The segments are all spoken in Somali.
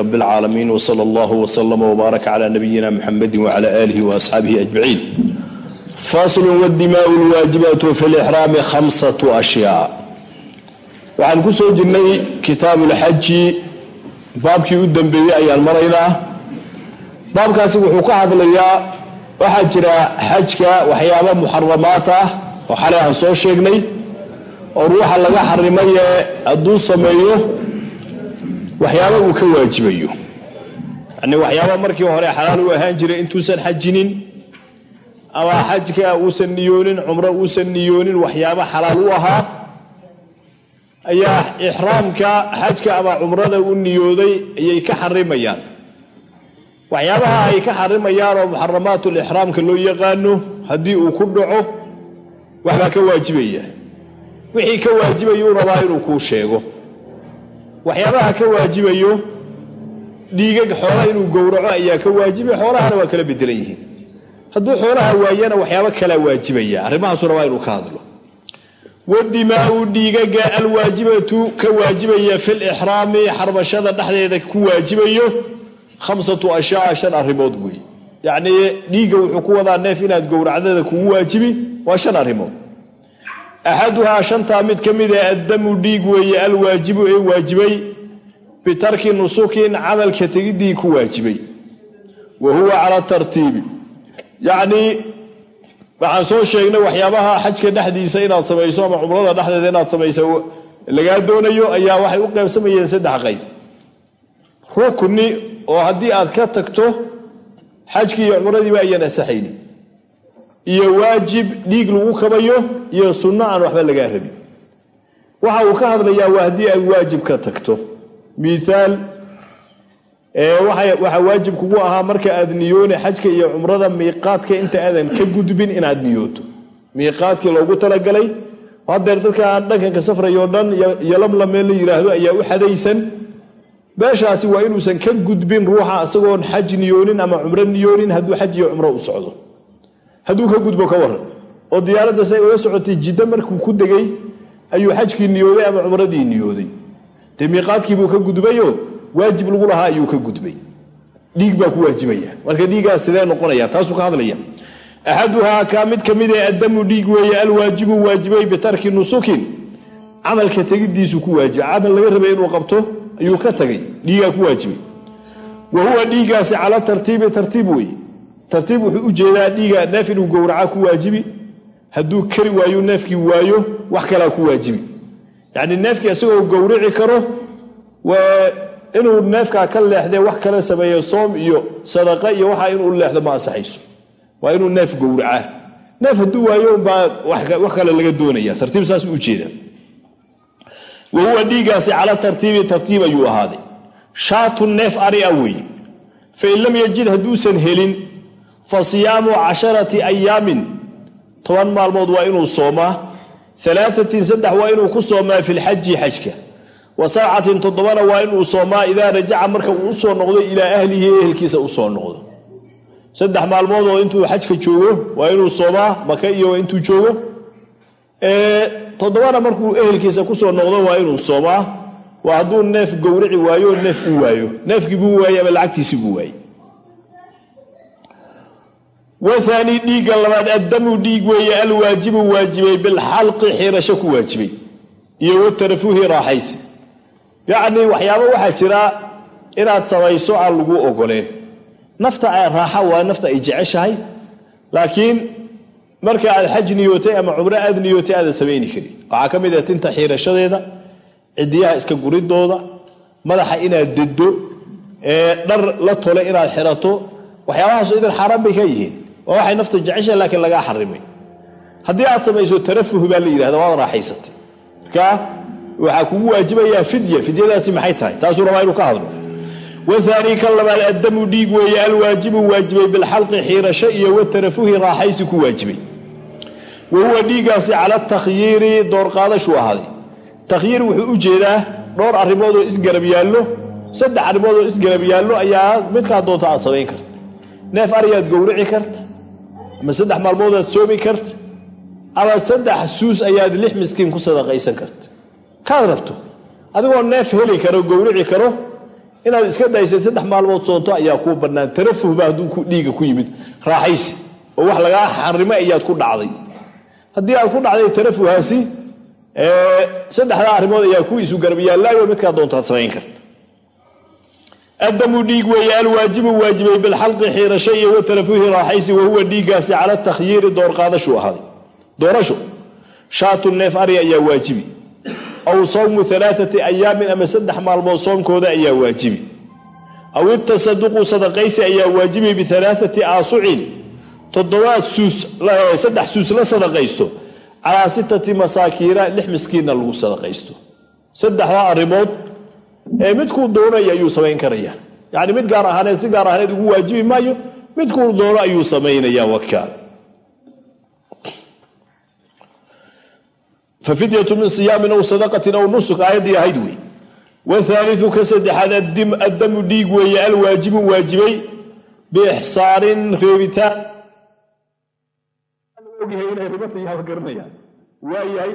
rb اlcaalamiin wslى اllah wslma wbaarak cla nabiyina mxamedi wcla alihi wasxaabihi ajmaciin faslu wdimaء اlwaajibaة fi lxraami hamsaة ashyaa waxaan ku soo jirnay kitaabu lxaji baabkii u dambeeyey ayaan maraynaa baabkaasi wuxuu ka hadlayaa waxaa jira xajka waxyaaba muxaramaat ah oo xalay aan soo sheegnay oo ruuxa laga xarimaye hadduu sameeyo waxyaaba uu ka waajibayo. Yani waxyaaba markii hore xalaal u ahaan jiray intuusan xajinin ama xajka uusan niyoonin cumro uusan niyoonin waxyaaba xalaal u ahaa ayaa ixraamka xajka ama cumrada u niyooday ayay ka xarimayaan waxyaabaha ay ka xarimayaan oo muxaramaatlixraamka loo yaqaano haddii uu ku dhaco waxbaa ka waajibaya wixii ka waajibayuu rabaa inuu kuu sheego waxyaabaha ka waajibayo dhiigag xoola inuu gowraco ayaa ka waajibay xoolahana waa kala bedelan yihiin. Hadduu xoolaha waayana waxyaabo kalaa waajibaya arrimahaasuu rabaa inuu ka hadlo. Wadimaau dhiigaga alwaajibatu ka waajibaya fi lixraami xarmashada dhexdeeda ku waajibayo khamsatu ashyaa shan arrimood wey yacnii dhiigga wuxuu ku wadaa neef inaad gowracdada kugu waajibi waa shan arrimood axaduhaa shantaa mid ka mid a addamu dhiig weeye alwaajibu ee waajibay bitarki nusukin camalka tegidii ku waajibay wa huwa cala tartiibi yacnii waxaan soo sheegnay waxyaabaha xajka dhexdiisa inaad samayso ama cumrada dhexdeeda inaad samayso lagaa doonayo ayaa waxay u qaybsamayeen saddex qayb rukni oo haddii aad ka tagto xajkii iyo cumradiiba ayaan asaxayni iyo waajib dhiig lagu kabayo iyo sunno aan waxba lagaa rabin. Waxa uu ka hadlayaa waa haddii aad waajib ka tagto. Miaal waxaa waajib kugu ahaa marka aad niyoone xajka iyo cumrada miiqaadka inta aadan ka gudbin inaad niyooto. Miiqaadkii loogu talagalay hadeer dadka aan dhankanka safrayo dhan yolamlamee la yiraahdo ayaa u xadaysan. Meeshaasi waa inuusan ka gudbin ruuxa isagoon xaj niyoonin ama cumro niyoonin hadduu xaj iyo cumro u socdo hadduu ka gudbo ka waran. Oo diyaaradda say ula socotay jiddo markuu ku degay ayuu xajkii niyooday ama cumradii niyooday. Dee miiqaadkiibuu ka gudbayo? Waajib lagu lahaa ayuu ka gudbay. Dhiig baa ku waajibaya. Marka dhiiggaas sidee noqonaya? Taasuu ka hadlaya. Axaduhaa kaa mid ka mid ee addamu dhiig weeye alwaajibu waajibay bitarki nusukin. Camalka tegidiisu ku waajiba camal laga rabay inuu qabto ayuu ka tagay. Dhiigaa ku waajibay. Wa huwa dhiiggaasi cala tartiibi tartiib weeye tartiib wuxuu u jeedaa dhiiga neef inuu gowraca ku waajibi hadduu kari waayo neefkii waayo wax kalaa ku waajibi. Yacni neefkii isagoo gowrici karo inuu neefkaa ka leexdee wax kale sameeyo soom iyo sadaqa iyo waxa inuu leexdo ma ansaxayso. Waa inuu neef gowracaa neef hadduu waayo unbaa wax kale laga doonaya tartiib saas u jeeda. Wa huwa dhiiggaasi cala tartiibi tartiib ayuu ahaaday. Shaatu neef ari a weeye. Fain lam yajid hadduusan helin fa siyaamu casharati toban maalmood waa inuu soomaa alaatin saddex waa inuu ku soomaa fi lxaji xajka. Wa sabcatin toddobana waa inuu soomaa idaa rajaca marka uu u soo noqdo ilaa ahlihi ehelkiisa u soo noqdo. Saddex maalmood oo intuu xajka joogo waa inuu soomaa maka iyo intuu joogo. Toddobana markuu ehelkiisa ku soo noqdo waa inuu soomaa. Waa hadduu neef gowrici waayo neef u waayo. Neefkii buu waayey ama lacagtiisi buu waayey waani dhiigga labaad addamu dhiig weeye alwaajibu waajibay bilxalqi xirasho ku waajibay. Iyo watarafuhi raaxaysi. Yacnii waxyaaba waxaa jira inaad samayso aan lagu ogoleen. Nafta raaxa waa nafta ay jeceshahay. Laakiin marka aad xaj niyootay ama cumro aad niyootay aadan samayni karin. Waxaa ka mid ah tinta xiirashadeeda cidiyaha iska guridooda madaxa inaad deddo dhar la tole inaad xirato. Waxyaabahaasoo idan xaaraan waa waxay nafta jeceshahay laakiin lagaa xarimay. Haddii aad samayso tarafuh baa la yidhahda waad raaxaysatay. Marka waxaa kugu waajibayaa fidya fidyadaasi maxay tahay? Taasuu rabaa inuu ka hadlo. Waani ka labaad addamu dhiig weeye alwaajibu waajibay bilxalqi xiirasho iyo watarafuhi raaxaysi ku waajibay. Wa dhiiggaasi cala takhyiiri doorqaadashuu ahaaday. Takhyiir wuxuu u jeedaa dhowr arrimood oo isgarab yaallo saddex arrimood oo isgarab yaallo ayaa midkaa doonta aad samayn karta neef ariyaad gowrici karta ama saddex maalmood aad soomi karta ama saddex suus ayaad lix miskiin ku sadaqaysan karta kaad rabto. Adigoo neef heli karo gowrici karo inaad iska daysay saddex maalmood soonto ayaa kuu bannaan. Tarafuhba hadduu dhiiga ku yimid. Raaxaysi oo wax lagaa xarimo ayaad ku dhacday. Haddii aad ku dhacday tarafuhaasi saddexdaa arrimood ayaa ku isu garab yaallaayo midkaa doontaad samayn karta addamu dhiig weeye alwaajibu waajibay bilxalqi xiirasho iyo watarafuhi raaxaysi wahuwa dhiiggaasi cala takhyiiri doorqaadashuu ahaaday doorasho shaatu neef ari ayaa waajibi aw sawmu alaaati ayaamin ama saddex maalmood soonkooda ayaa waajibi aw itasaduqu sadaqaysi ayaa waajibi bialaaati aasucin toddobaad suus saddex suus la sadaqaysto calaa sittati masaakiina lix miskiinna lagu sadaqaysto saddexdaa arrimood midkuu doonaya ayuu samayn karaya yacni mid gaar ahaaneed si gaar ahaaneed ugu waajibi maayo midkuu doono ayuu samaynaya wakaa fafidyatu min siyaamin aw sadaqatin aw nusuk aayaddii ahayd wey wthaaliu ka saddexaad addamu dhiig weeye alwaajibu waajibay biixsaarin reebitaan waayahay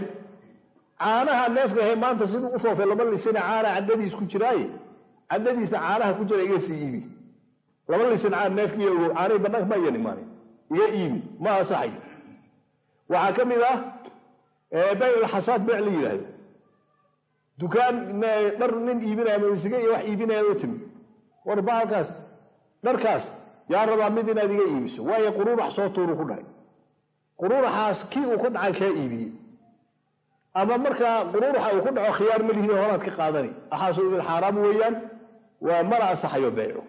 caanaha neefka ahe maanta siduu u foofay laba lisina caana cadhadiis ku jiraaye cadhadiisa caanaha ku jira iga sii iibi. Laba lisin caan neefkii ogow caanihii bannaanka ma yan imaanay iga iibi ma asaxayo waxaa ka mid ah bayulxasaad beec la yidhaahdo dukaan dhar nin iibinaya mamisige iyo wax iibinaya oo timi war baalkaas dharkaas yaa rabaa mid inaad iga iibiso. Waayo quruurax soo tuuru ku dhahay. Quruuraxaas kii uu ku dhacay kaa iibiyey ama markaa quruuraxa uu ku dhaco khiyaar ma lihid horaad ka qaadani. Axaasu idin xaaraam weeyaan waa mana asaxayo beecu.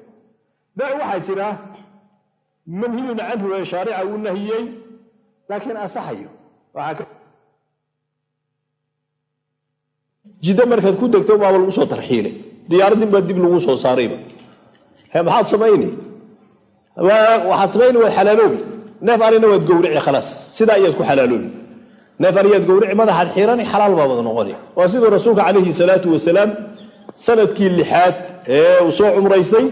Beec waxaa jira manhiyun canhu ee shaarica uu nahiyey laakiin asaxayo jiddo markaad ku degto baaba lagu soo tarxiilay. Diyaaradin baa dib lagu soo saarayba. Maxaad samayni? Waxaad samayni waad xalaaloobi. Neef arina waad gowrici khalaas sidaa ayaad ku xalaaloobi neef ariyaad gowrici madaxaad xiirani xalaal baabad noqoni. Waa siduu rasuulka calayhi salaatu wasalaam sannadkii lixaad ee uu soo cumraystay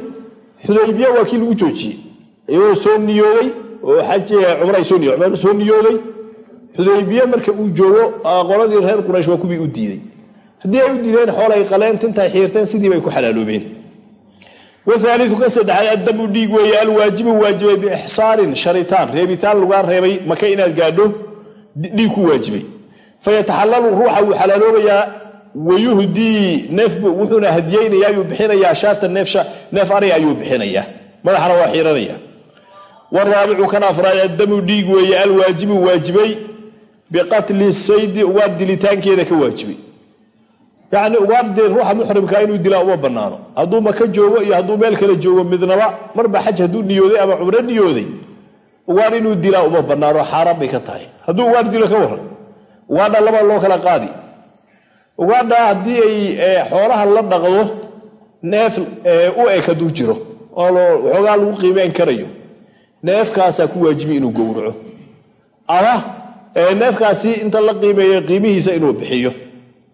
xudaybiya waa lagu joojiyey. Iyagoo soo niyooday oo xaj cumra soo niyooday xudaybiye marka uu joogo qoladii reer quraysh waa kuwii u diiday. Haddii ay u diideen xoolay qaleen tintay xiirteen sidii bay ku xalaaloobeen. Wahaaliu ka saddexaad addamu dhiig weeye alwaajibu waajibay biixsaarin sharitaan. Reebitaan lagaa reebay maka inaad gaadho dhiig ku waajibay. Fayataxalalu ruuxa wuu xalaaloobayaa wayuhdii wuxuuna hadiyeynayaa ayuu bixinayaa shaata neef ari ayuu bixinayaa. Madaxana waa xiiranaya waraabicu kan afraad addamu dhiig weeye alwaajibu waajibay biqatli saydi ugaar dilitaankeeda ka waajibay. Yacni ugaardee ruuxa muxrimkaa inuu dilaa uma bannaano. Hadduu maka joogo iyo hadduu meel kale joogo midnaba marba xaj hadduu niyooday ama cumro niyooday ugaar inuu dilaa uma bannaano xaaraan bay ka tahay. Hadduu ugaar dilo ka waran ugaadha laba loo kala qaadi. Ugaadha haddii ay xoolaha la dhaqdo neef u eg hadduu jiro oo waxoogaa lagu qiimeyn karayo neefkaasaa ku waajibi inuu gowraco. Ama neefkaasi inta la qiimeeyo qiimihiisa inuu bixiyo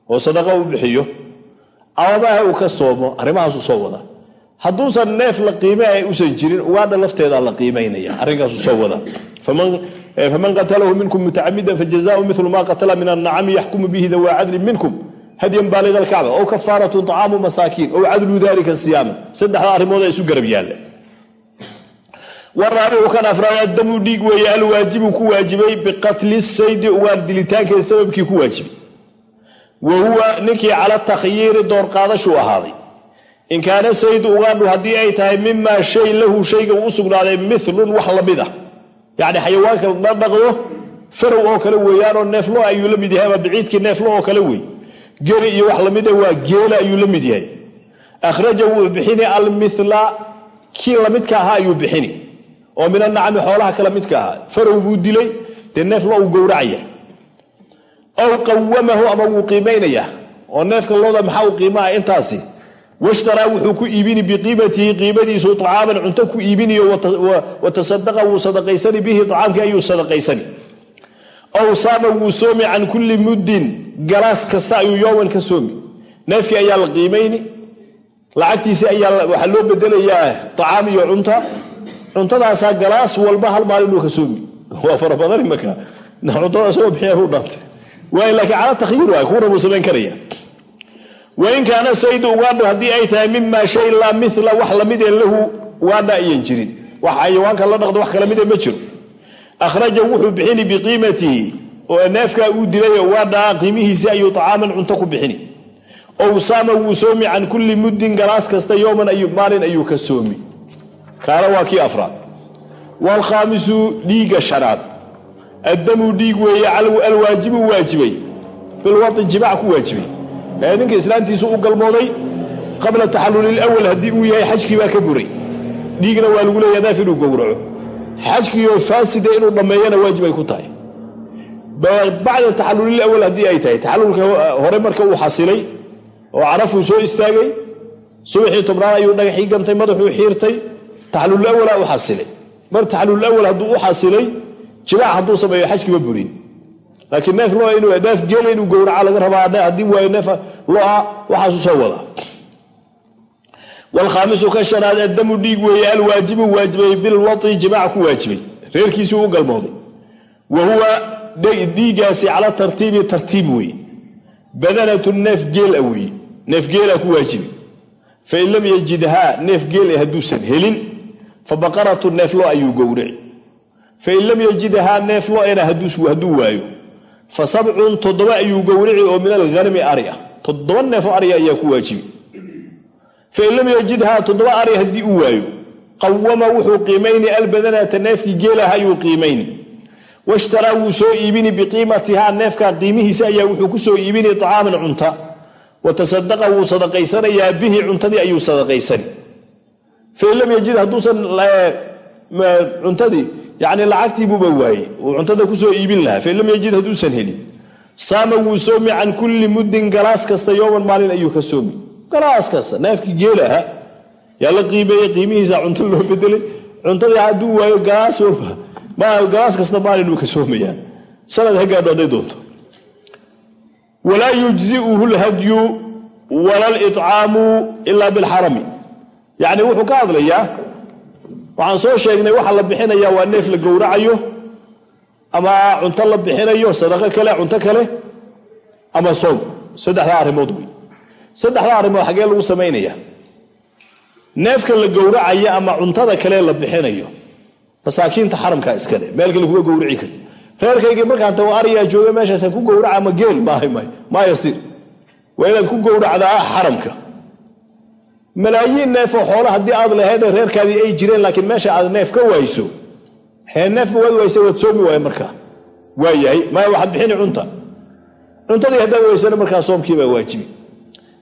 oo sadaqa u bixiyo amabaaha uu ka soomo arrimahaasu soo wada hadduusan neef la qiimeaya usan jirin ugaadha lafteedaa la qiimaynaya arrinkaasu soo wada. Faman qatalahu minkum mutacamidan fajazaau milu ma qatala min annacami yaxkumu bihi dawaa cadlin minkum. Hadyan baaliga alkacba ow kafaaratun طacaamu masaakiin. Ow cadlu dalika siyaama saddexda arrimooda isu garab yaalla waraabicu kan afraad addamu dhiig weeye alwaajibu ku waajibay biqatli saydi ugaar dilitaankeeda sababkii ku waajibay. Wa huwa ninkii cala takhyiiri doorqaadashuu ahaaday in kaana saydu ugaadhu haddii ay tahay mimaa shay lahu shayga uu u sugnaaday milun wax la mid ah. Yacni xayawaanka la dhaqdo farow oo kale weeyaanoo neeflo ayuu la mid yahay ama biciidkii neeflo oo kale wey geri iyo wax lamida waa geela ayuu la mid yahay. Akhraja wuu bixini almila kii lamidka ahaa ayuu bixini. Oo min anacami xoolaha kala midka ahaa. Farow buu dilay dee neeflo uu gowracaya. Aw qawamahu ama wuu qiimaynayaa oo neefka looda maxaa u qiimaha intaasi washtaraa wuxuu ku iibini biqiimatihi qiimadiisu acaaman cunto ku iibiniyo watasadaqa wuu sadaqaysani bihi acaamkii ayuu sadaqaysani aw saama wuu soomi can kulli muddin galaas kasta ayuu yooman ka soomi neefkii ayaa la qiimayni lacagtiisii ayaa waxaa loo bedelayaa acaam iyo cunta cuntadaasaa galaas walba hal maalinuu ka soomi waa fara badan imaka cuntadaas oo bixiya u dhaantay waay laakiin cala buu karaya wain kaana saydu ugaadha haddii ay tahay mimaa shay laa mila wax la mid ee lahu ugaadha ayan jirin. Wax xayawaanka la dhaqdo wax kala mida ma jiro. Akhraja wuxuu bixini biqiimatihi oo neefkaa uu dilay ugaadhaa qiimihiisii ayuu acaaman cunto ku bixini. Ow saama wuu soomi can kulli muddin galaas kasta yowman maalin ayuu ka soomi. Kaana waa kii afraad. Waalkhaamisu dhiigga shanaad addamu dhiig weeye alwaajibu waajibay. Bilwai jimac ku waajibay ee ninka islaantiisu u galmooday qabla taxalluli lwal haddii uu yahay xajkii baa ka buray. Dhiigna waa lagu leeya neef inuu gowraco. Xajkiioo faasida inuu dhammeeyana waajib ay ku tahay. Bacda taxallulil awal haddii ay tahay taxallulka hore marka uu xasilay oo carafuu soo istaagay subaxii tobnaad ayuu dhagaxii gantay madaxuu xiirtay taxallul awala u xasilay. Mar taxallul awal hadduu u xasilay jimaac hadduu sameeyo xajkiima burin laakiin neef loa inuu neef geela inuu gowraca laga rabaa haddii waayo neef loa waxaasu soo wada. Wlkhaamisu ka shanaad addamu dhiig weeye alwaajibu waajibay bilwai jimaac ku waajibay. Reerkiisuu u galmooday. Wa huwa dhiigaasi cala tartiibi tartiib weeye. Badanatu neef geela weeye. Neef geela ku waajibay. Fain lam yajidhaa neef geel hadduusan helin fa baqaratu neeflo ayuu gowraci fain lam yajidhaa neef lo'ena hadduu waayo fa sabcun toddoba ayuu gowraci oo min alhanami ari ah toddoba neefoo ariga ayaa ku waajibi. Fain lam yajidhaa toddoba ari haddii uu waayo qawama wuxuu qiimayni albadanata neefkii geelaha ayuu qiimayni. Washtaraa wuu soo iibini biqiimatihaa neefka qiimihiisa ayaa wuxuu ku soo iibini acaaman cunta. Wa tasadaqa wuu sadaqaysanayaa bihi cuntadii ayuu sadaqaysani. Fain lam yajid hadduusan cuntadii yani lacagtiibuuba waayey uu cuntada ku soo iibin lahaa. Fain yajid hadduusan helin. Saama wuu soomi can kulli muddin galaas kasta yowman maalin ayuu ka soomi. Galaas kasta neefkii geelaha yaa la qiimeeyey qiimihiisa cunto loo bedelay cuntadii hadduu waayo galaas kasta maalin uu ka soomayaa. Sanad ha gaadho hadday doonto. Walaa yujziuhu lhadyu wala ilaa bilxarami yacni wuxuu ka hadlayaa waxaan soo sheegnay waxa la bixinaya waa neef la gowracayo ama cunto la bixinayo sadaqo kale cunto kale ama soom saddexdaa arrimood wey saddexdaa arrimood xaggee lagu samaynaya neefka la gowracaya ama cuntada kale la bixinayo masaakiinta xaramka iskale meel kale kuma gowrici karti reerkaygii markaan tago ariyaa jooga meeshaasaan ku gowraca ma geel maayasir waa inaad ku gowracdaa xaramka malaayiin neefoo xoolo haddii aad lahayd reerkaadii ay jireen laakiin meesha aad neef ka wayso hee neefba waad waysa waad soomi waaya markaa waayahay maya waxaad bixini cunta. Cuntadii haddaad waysana markaa soomkiibaa waajibi.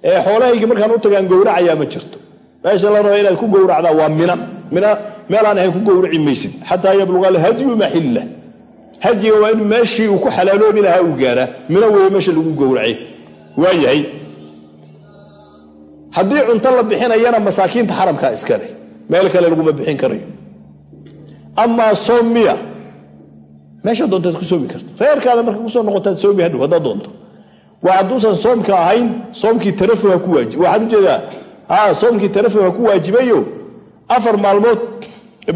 Ee xoolahaygii markaan u tagaan gowracayaa ma jirto. Meesha la raba inaad ku gowracdaa waa mina. Mina meelaan ahayn ku gowraci maysid. Xataa yabluqa alhadyu maxilla hadyiga waa in meeshii uu ku xalaaloobi lahaa uu gaaraa mina weeye meesha lagu gowracay. Waayahay haddii cunto la bixinayana masaakiinta xaramkaa iskale meel kale laguma bixin karayo. Amaa soom miya meesha doontaad ku soomi karta reerkaada marka ku soo noqotaad soomi hadhow haddaad doonto. Waa hadduusan soomka ahayn soomkii tarafuha ku waajib waxaan u jeedaa ha soomkii tarafuha ku waajibayo. Afar maalmood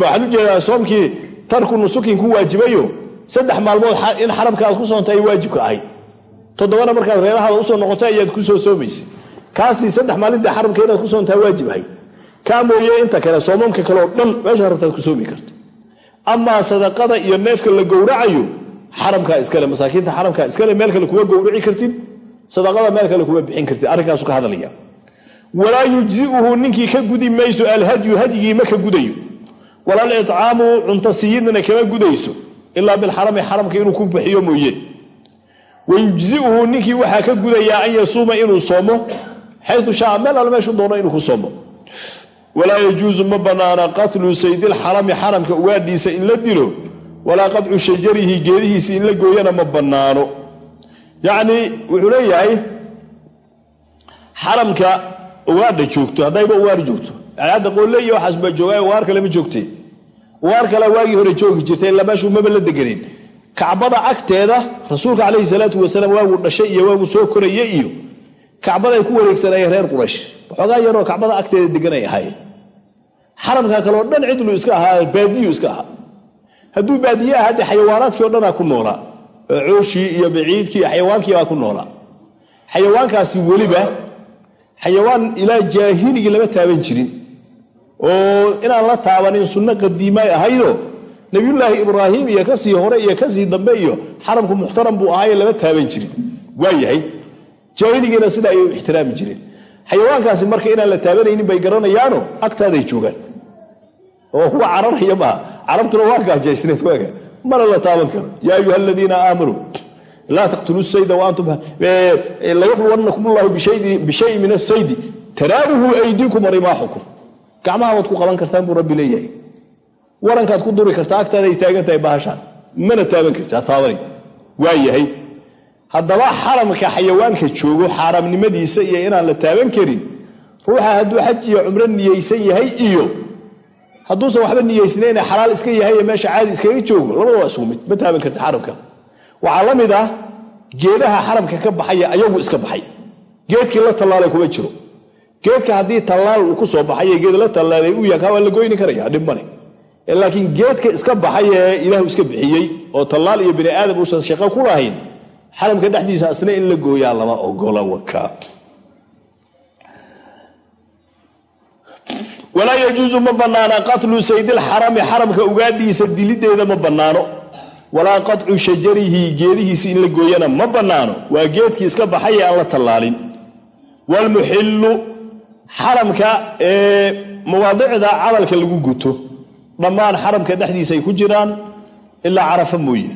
waxaan u jeedaa soomkii tarku nusukin ku waajibayo. Saddex maalmood in xaramka aad ku soonta ay waajibka ahayd. Toddobana markaad reerahaada u soo noqotay ayaad ku soo soomaysay kaasii saddex maalinta xaramka inaad ku soontaa waajib ahayd kaa mooye inta kale soomamka kaleoo dhan meesha rabtaad ku karto. Amaa sadaqada iyo neefka la gowracayo xaramkaa iskale masaakiinta xaramkaa iskale meel kale kuma gowraci kartid sadaqada meel kale kuma bixin kartid. Arrinkaasu ka hadlaya. Walaa yujziuhu ninkii ka gudi mayso alhadyu hadyigii ma ka gudayo. Walal icaamu cunto siyidna kama gudayso ilaa bilxarami xaramka inuu ku bixiyo mooye. Wayujziuhu ninkii waxaa ka gudayaa an yasuuma inuu soomo xayu shaa meel al meeshuu doono inuu ku soomo walaa yajuusu ma banaana qatlu saydilxarami xaramka ugaadhiisa in la dilo walaa qadcu shajarihi geedihiisa in la gooyana ma bannaano. Yacnii wuxuu leeyahay xaramka ugaadha joogto haddayba ugaar joogto. Yani hadda qoolle iyo waxaas baa jooga ugaar kale ma joogtee ugaar kale waagii hore joogi jirtay ilaa meeshuu maba la deganeen kacbada agteeda rasuulka calayhi salaatu wasalaam waaguu dhashay iyo waaguu soo koraya iyo kacbaday ku wareegsanayeen reer quraysh. Waxoogaa yaroo kacbada agteeda deganay ahaayeen. Xaramka kaleo dhan cidlu iska ahaa baadiyu iska ahaa. Hadduu baadiye aha dee xayawaanaadkii o dhanaa ku noolaa cooshii iyo baciidkii iyo xayawaankiibaa ku noolaa xayawaankaasi weliba xayawaan ilaa jaahiligii lama taaban jirin. Oo inaan la taabanin sunno qadiimay ahaydo nabiyullaahi ibraahim iyo ka sii hore iyo ka sii dambe iyo xaramku muxtaram buu ahaaye lama taaban jirin. Waayahay jaahiligiina sida ay u ixtiraami jireen xayawaankaasi marka inaan la taabanaynin bay garanayaano agtaaday joogaan. Oo kuwa cararaya maaha carabtuna waa gaajaysneed waaga. Mana la taaban karo. Yaa ayuha aladiina aamanuu laa taqtuluu sayda waantum layabluwannakum allahu bishayin min asaydi taraabuhu aydiikum warimaaxukum gacmaha waad ku qaban kartaan buu rabbi leeyahay. Warankaad ku duri kartaa agtaaday taagan tahay bahashaan. Mana taaban kartaa taabanay. Waayahay haddaba xaramka xayawaanka joogo xaaraamnimadiisa iyo inaan la taaban karin ruuxa hadduu xaj iyo cumro niyeysan yahay iyo hadduusan waxba niyeysnayn xalaal iska yahay ee meesha caadi iskaga joogo labada waa mid. Ma taaban karta xaramka. Waxaa la mid ah geedaha xaramka ka baxaya ayagu iska baxay. Geedkii la tallaalay kuma jiro. Geedka haddii tallaal uu ku soo baxay geed la tallaalay u yakaa waa la goyni karaya dhib male laakiin geedka iska baxay ee ilaahu iska bixiyey oo tallaal iyo bani aadam uusan shaqo ku lahayn xaramka dhexdiisa asna in la gooyaa lama ogola waka walaa yajuusu ma bannaana qatlu saydilxarami xaramka ugaadhiisa dilideeda ma bannaano. Walaa qatcu shajarihi geedihiisi in la gooyana ma bannaano. Waa geedkii iska baxay ee aan la tallaalin waalmuxillu xaramka ee mawaadicda camalka lagu guto. Dhammaan xaramka dhexdiisa ay ku jiraan ilaa carafa mooye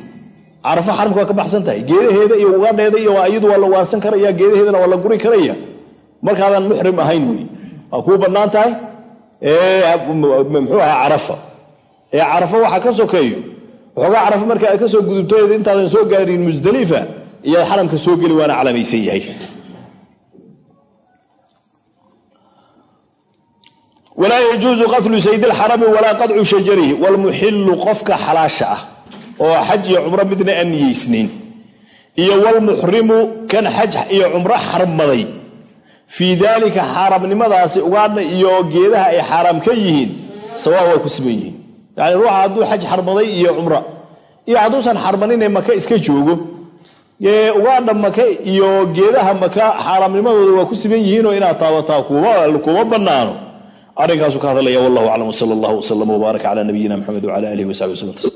carafa xaramka waa ka baxsan tahay geedaheeda iyo ugaadheeda iyo iyadu waa la waarsan karaya geedaheedana waa la guri karaya. Markaadan muxrim ahayn wey waa kuu bannaan tahay? Muxuu ahaa carafa ee carafa waxaa ka sokeeyo. Waxoogaa carafa marka aad ka soo gudubto intaadan soo gaarin musdalifa iyaad xaramka soo geli waana calamaysan yahay. Walaa yajuusu qatlu saydilxarami walaa qadcu shajarihi walmuxilu qofka xalaasha ah oo xaj iyo cumro midna aan niyeysnayn. Iyo walmuxrimu kan xaj iyo cumro xarmaday. Fii daalika xaaraamnimadaasi ugaadha iyo geedaha ay xaaraam ka yihiin sawaa waa ku siman yihiin. Yani ruuxa hadduu xaj xarmaday iyo cumra iyo hadduusan xarmanine maka iska joogo ugaadha maka iyo geedaha maka xaaraamnimadooda waa ku siman yihiinoo inaad taabataa kuma bannaano. Arrinkaasu ka hadlaya wallahu aclam wsala allah wslam wbaarak cala nabiyina mxamed wcala alihi wasabi wslm